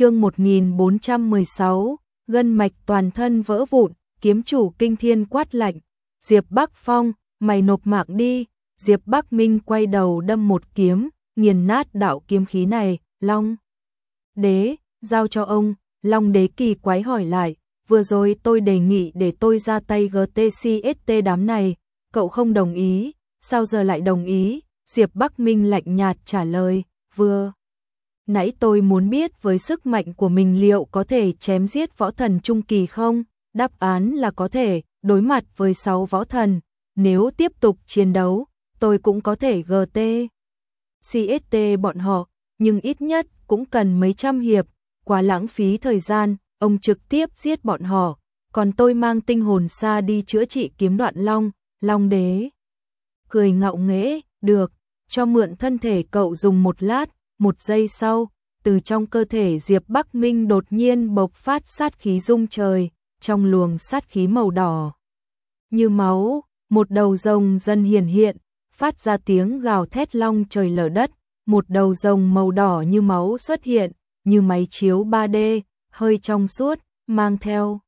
chương 1416, gân mạch toàn thân vỡ vụn, kiếm chủ kinh thiên quát lạnh, Diệp Bắc Phong, mày nộp mạng đi, Diệp Bắc Minh quay đầu đâm một kiếm, nghiền nát đạo kiếm khí này, Long. Đế, giao cho ông, Long Đế kỳ quái hỏi lại, vừa rồi tôi đề nghị để tôi ra tay GTCST đám này, cậu không đồng ý, sao giờ lại đồng ý, Diệp Bắc Minh lạnh nhạt trả lời, vừa. Nãy tôi muốn biết với sức mạnh của mình liệu có thể chém giết võ thần trung kỳ không? Đáp án là có thể, đối mặt với 6 võ thần, nếu tiếp tục chiến đấu, tôi cũng có thể GT. CST bọn họ, nhưng ít nhất cũng cần mấy trăm hiệp, quá lãng phí thời gian, ông trực tiếp giết bọn họ, còn tôi mang tinh hồn xa đi chữa trị kiếm đoạn long, long đế. Cười ngạo nghễ, được, cho mượn thân thể cậu dùng một lát, một giây sau, từ trong cơ thể Diệp Bắc Minh đột nhiên bộc phát sát khí rung trời, trong luồng sát khí màu đỏ. Như máu, một đầu rồng dần hiển hiện, phát ra tiếng gào thét long trời lở đất, một đầu rồng màu đỏ như máu xuất hiện, như máy chiếu 3D, hơi trong suốt, mang theo.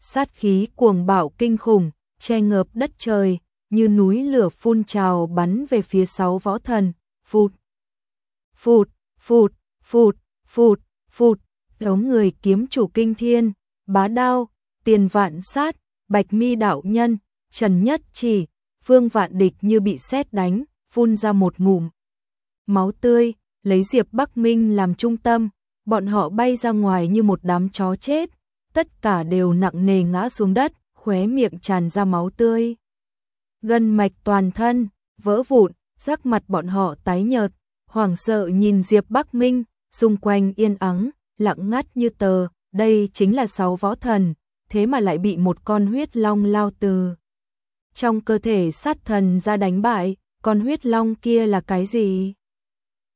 Sát khí cuồng bạo kinh khủng, che ngợp đất trời, như núi lửa phun trào bắn về phía sáu võ thần, phụt, phụt, phụt, phụt, phụt, phụt, giống người kiếm chủ kinh thiên, bá đao, tiền vạn sát, bạch mi đạo nhân, trần nhất chỉ, phương vạn địch như bị sét đánh, phun ra một ngụm. Máu tươi, lấy Diệp Bắc Minh làm trung tâm, bọn họ bay ra ngoài như một đám chó chết, tất cả đều nặng nề ngã xuống đất, khóe miệng tràn ra máu tươi. Gân mạch toàn thân, vỡ vụn, sắc mặt bọn họ tái nhợt, hoảng sợ nhìn Diệp Bắc Minh, xung quanh yên ắng, lặng ngắt như tờ, đây chính là sáu võ thần, thế mà lại bị một con huyết long lao từ. Trong cơ thể sát thần ra đánh bại, con huyết long kia là cái gì?